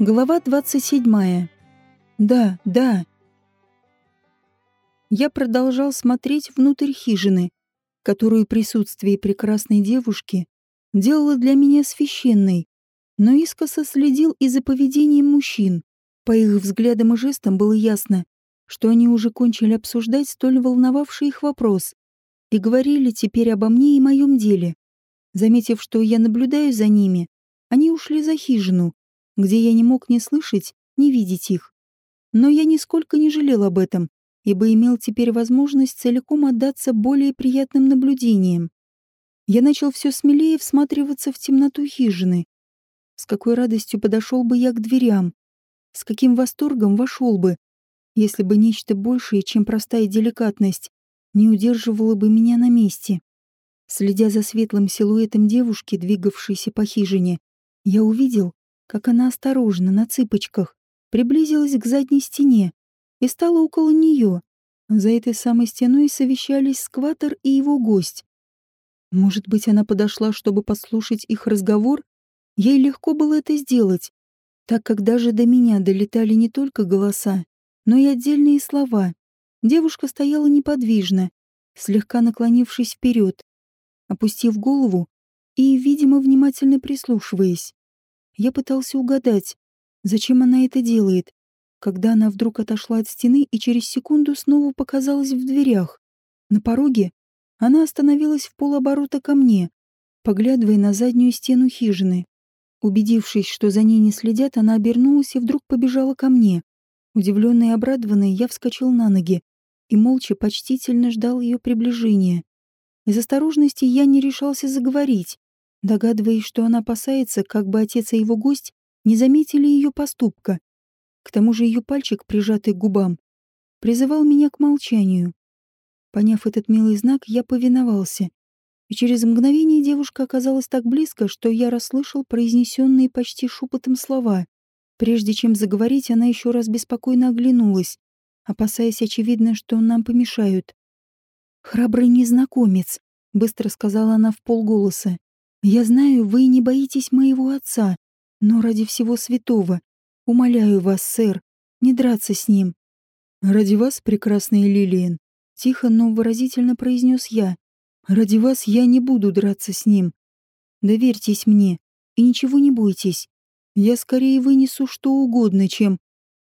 Глава 27. Да, да. Я продолжал смотреть внутрь хижины, которую присутствие прекрасной девушки делало для меня священной, но искоса следил и за поведением мужчин. По их взглядам и жестам было ясно, что они уже кончили обсуждать столь волновавший их вопрос и говорили теперь обо мне и моем деле. Заметив, что я наблюдаю за ними, они ушли за хижину, где я не мог ни слышать, ни видеть их. Но я нисколько не жалел об этом, ибо имел теперь возможность целиком отдаться более приятным наблюдениям. Я начал все смелее всматриваться в темноту хижины. С какой радостью подошел бы я к дверям, с каким восторгом вошел бы, если бы нечто большее, чем простая деликатность, не удерживало бы меня на месте. Следя за светлым силуэтом девушки, двигавшейся по хижине, я увидел, как она осторожно, на цыпочках, приблизилась к задней стене и стала около нее. За этой самой стеной совещались скватер и его гость. Может быть, она подошла, чтобы послушать их разговор? Ей легко было это сделать, так как даже до меня долетали не только голоса, но и отдельные слова. Девушка стояла неподвижно, слегка наклонившись вперед, опустив голову и, видимо, внимательно прислушиваясь. Я пытался угадать, зачем она это делает, когда она вдруг отошла от стены и через секунду снова показалась в дверях. На пороге она остановилась в полоборота ко мне, поглядывая на заднюю стену хижины. Убедившись, что за ней не следят, она обернулась и вдруг побежала ко мне. Удивленный и обрадованный, я вскочил на ноги и молча почтительно ждал ее приближения. Из осторожности я не решался заговорить, догадываясь, что она опасается, как бы отец и его гость не заметили ее поступка. К тому же ее пальчик, прижатый к губам, призывал меня к молчанию. Поняв этот милый знак, я повиновался. И через мгновение девушка оказалась так близко, что я расслышал произнесенные почти шепотом слова. Прежде чем заговорить, она еще раз беспокойно оглянулась, опасаясь, очевидно, что нам помешают. «Храбрый незнакомец», — быстро сказала она в полголоса. Я знаю, вы не боитесь моего отца, но ради всего святого, умоляю вас, сэр, не драться с ним. Ради вас, прекрасный Лилиен, тихо, но выразительно произнес я. Ради вас я не буду драться с ним. Доверьтесь мне и ничего не бойтесь. Я скорее вынесу что угодно, чем...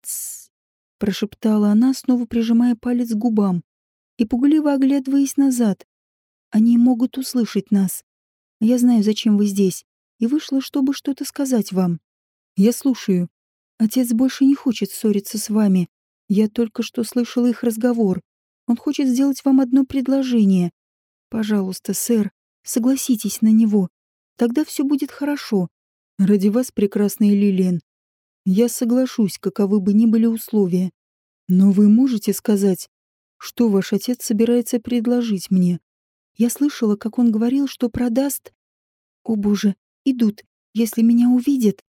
Тссс, прошептала она, снова прижимая палец к губам и пугливо оглядываясь назад. Они могут услышать нас. Я знаю, зачем вы здесь, и вышла, чтобы что-то сказать вам. Я слушаю. Отец больше не хочет ссориться с вами. Я только что слышала их разговор. Он хочет сделать вам одно предложение. Пожалуйста, сэр, согласитесь на него. Тогда все будет хорошо. Ради вас, прекрасный Лилиан. Я соглашусь, каковы бы ни были условия. Но вы можете сказать, что ваш отец собирается предложить мне? Я слышала, как он говорил, что продаст... О боже, идут, если меня увидят.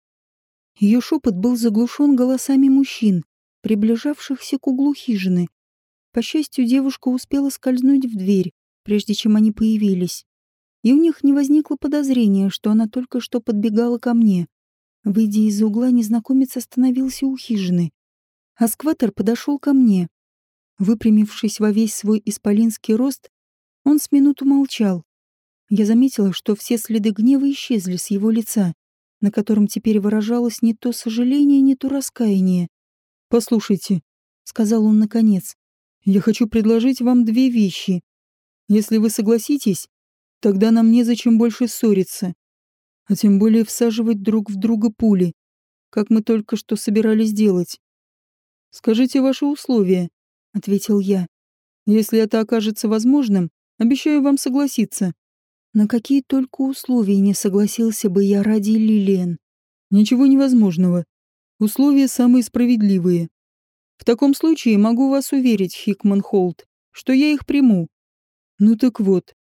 Ее шепот был заглушен голосами мужчин, приближавшихся к углу хижины. По счастью, девушка успела скользнуть в дверь, прежде чем они появились. И у них не возникло подозрения, что она только что подбегала ко мне. Выйдя из угла, незнакомец остановился у хижины. Аскватер подошел ко мне. Выпрямившись во весь свой исполинский рост, он с минуту молчал. Я заметила, что все следы гнева исчезли с его лица, на котором теперь выражалось не то сожаление, не то раскаяние. «Послушайте», — сказал он наконец, — «я хочу предложить вам две вещи. Если вы согласитесь, тогда нам незачем больше ссориться, а тем более всаживать друг в друга пули, как мы только что собирались делать. «Скажите ваши условия», — ответил я. «Если это окажется возможным, Обещаю вам согласиться. На какие только условия не согласился бы я ради Лилиен. Ничего невозможного. Условия самые справедливые. В таком случае могу вас уверить, Хикман Холт, что я их приму. Ну так вот.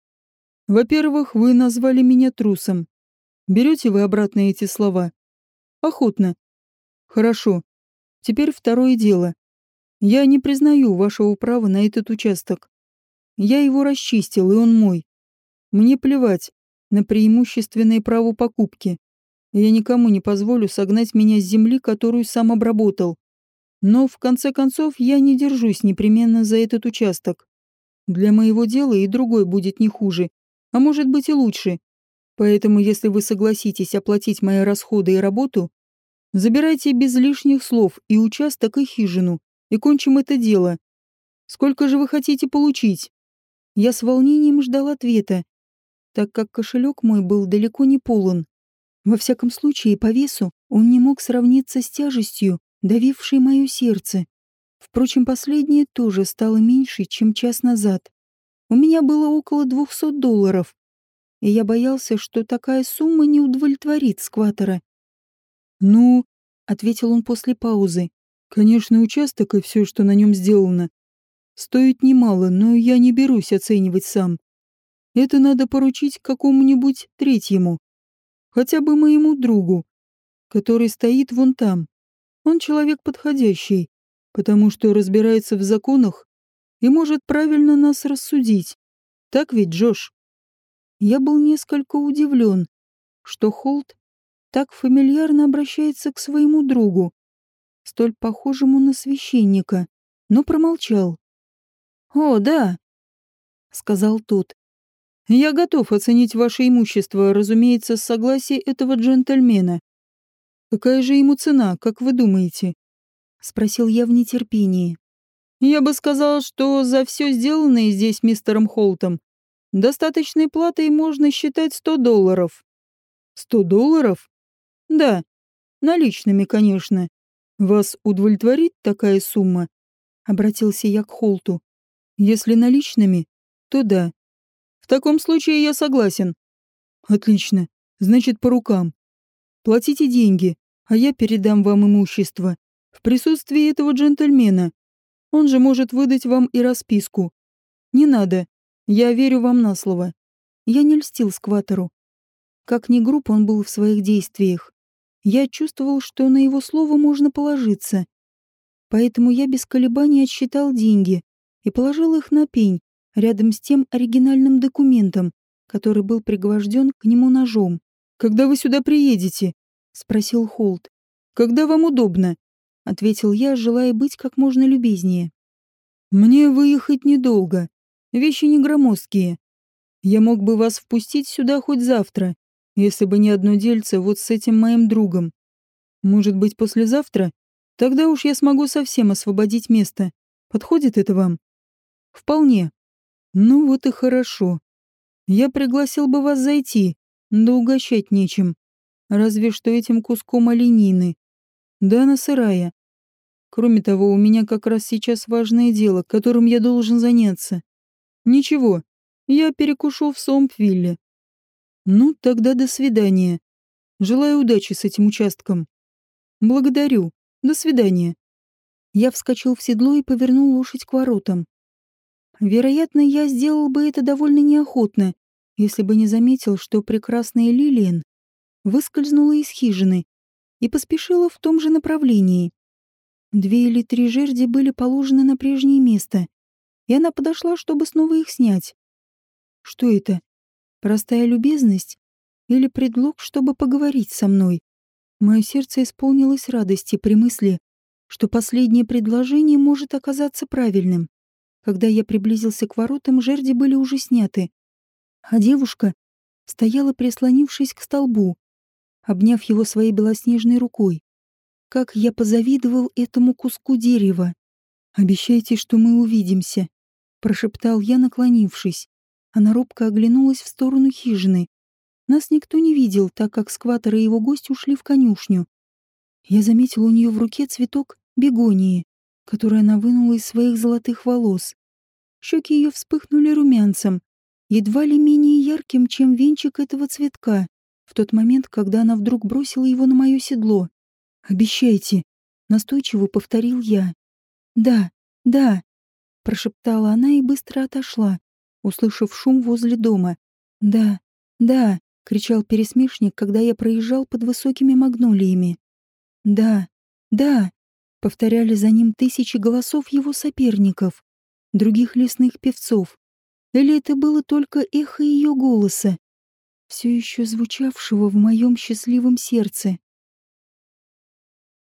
Во-первых, вы назвали меня трусом. Берете вы обратно эти слова? Охотно. Хорошо. Теперь второе дело. Я не признаю вашего права на этот участок. Я его расчистил, и он мой. Мне плевать на преимущественное право покупки. Я никому не позволю согнать меня с земли, которую сам обработал. Но, в конце концов, я не держусь непременно за этот участок. Для моего дела и другой будет не хуже, а может быть и лучше. Поэтому, если вы согласитесь оплатить мои расходы и работу, забирайте без лишних слов и участок, и хижину, и кончим это дело. Сколько же вы хотите получить? Я с волнением ждал ответа, так как кошелек мой был далеко не полон. Во всяком случае, по весу он не мог сравниться с тяжестью, давившей мое сердце. Впрочем, последнее тоже стало меньше, чем час назад. У меня было около двухсот долларов, и я боялся, что такая сумма не удовлетворит скватера. «Ну», — ответил он после паузы, — «конечно, участок и все, что на нем сделано, стоит немало, но я не берусь оценивать сам. Это надо поручить какому-нибудь третьему хотя бы моему другу, который стоит вон там. Он человек подходящий, потому что разбирается в законах и может правильно нас рассудить. Так ведь, Джош? Я был несколько удивлен, что Холт так фамильярно обращается к своему другу, столь похожему на священника, но промолчал. «О, да», — сказал тот, я готов оценить ваше имущество, разумеется, с согласия этого джентльмена. Какая же ему цена, как вы думаете? Спросил я в нетерпении. Я бы сказал, что за все сделанное здесь мистером Холтом достаточной платой можно считать сто долларов. Сто долларов? Да, наличными, конечно. Вас удовлетворит такая сумма? Обратился я к Холту. Если наличными, то да. В таком случае я согласен. Отлично. Значит, по рукам. Платите деньги, а я передам вам имущество. В присутствии этого джентльмена. Он же может выдать вам и расписку. Не надо. Я верю вам на слово. Я не льстил скватору. Как ни груб он был в своих действиях. Я чувствовал, что на его слово можно положиться. Поэтому я без колебаний отсчитал деньги и положил их на пень, рядом с тем оригинальным документом, который был пригвожден к нему ножом. «Когда вы сюда приедете?» — спросил Холт. «Когда вам удобно?» — ответил я, желая быть как можно любезнее. «Мне выехать недолго. Вещи не громоздкие. Я мог бы вас впустить сюда хоть завтра, если бы не одно дельце вот с этим моим другом. Может быть, послезавтра? Тогда уж я смогу совсем освободить место. Подходит это вам?» «Вполне», ну вот и хорошо. Я пригласил бы вас зайти, да угощать нечем. Разве что этим куском оленины. Да она сырая. Кроме того, у меня как раз сейчас важное дело, которым я должен заняться. Ничего, я перекушу в Сомпвилле. Ну, тогда до свидания. Желаю удачи с этим участком. Благодарю. До свидания. Я вскочил в седло и повернул лошадь к воротам. Вероятно, я сделал бы это довольно неохотно, если бы не заметил, что прекрасная Лилиан выскользнула из хижины и поспешила в том же направлении. Две или три жерди были положены на прежнее место, и она подошла, чтобы снова их снять. Что это? Простая любезность? Или предлог, чтобы поговорить со мной? Мое сердце исполнилось радости при мысли, что последнее предложение может оказаться правильным. Когда я приблизился к воротам, жерди были уже сняты, а девушка стояла, прислонившись к столбу, обняв его своей белоснежной рукой. Как я позавидовал этому куску дерева. «Обещайте, что мы увидимся», — прошептал я, наклонившись. Она робко оглянулась в сторону хижины. Нас никто не видел, так как скватер и его гость ушли в конюшню. Я заметил у нее в руке цветок бегонии которую она вынула из своих золотых волос. Щеки ее вспыхнули румянцем, едва ли менее ярким, чем венчик этого цветка, в тот момент, когда она вдруг бросила его на мое седло. «Обещайте!» — настойчиво повторил я. «Да, да!» — прошептала она и быстро отошла, услышав шум возле дома. «Да, да!» — кричал пересмешник, когда я проезжал под высокими магнолиями. «Да, да!» Повторяли за ним тысячи голосов его соперников, других лесных певцов. Или это было только эхо ее голоса? все еще звучавшего в моем счастливом сердце.